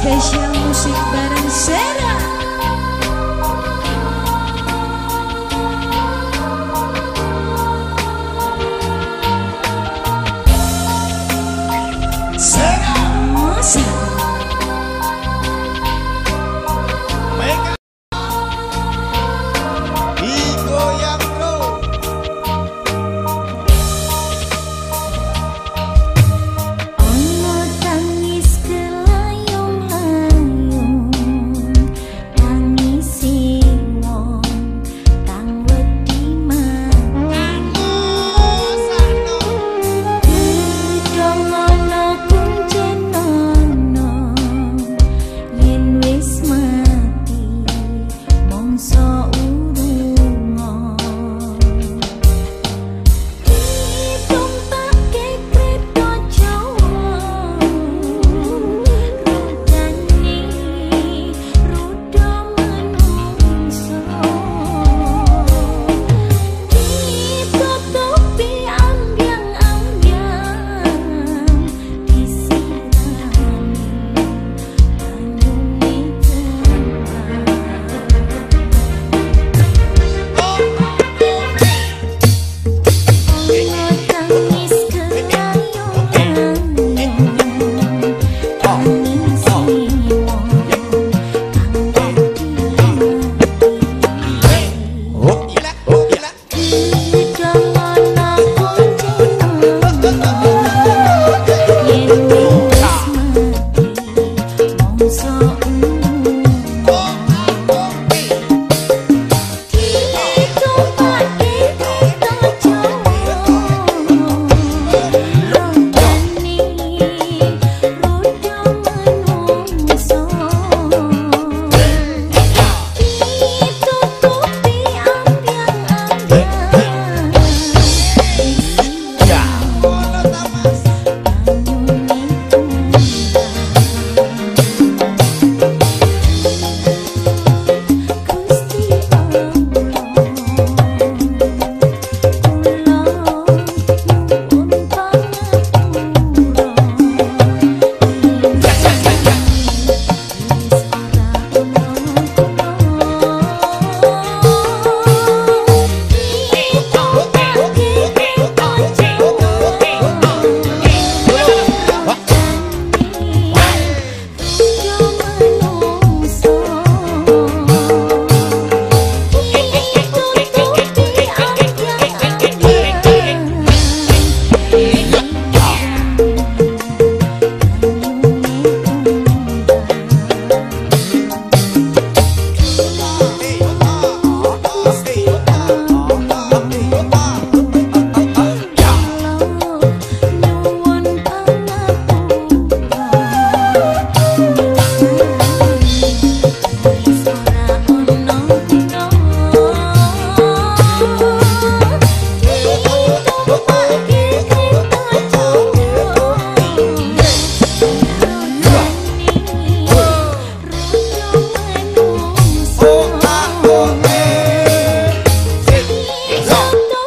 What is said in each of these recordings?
Spesial musik bareng Sera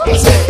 Gracias.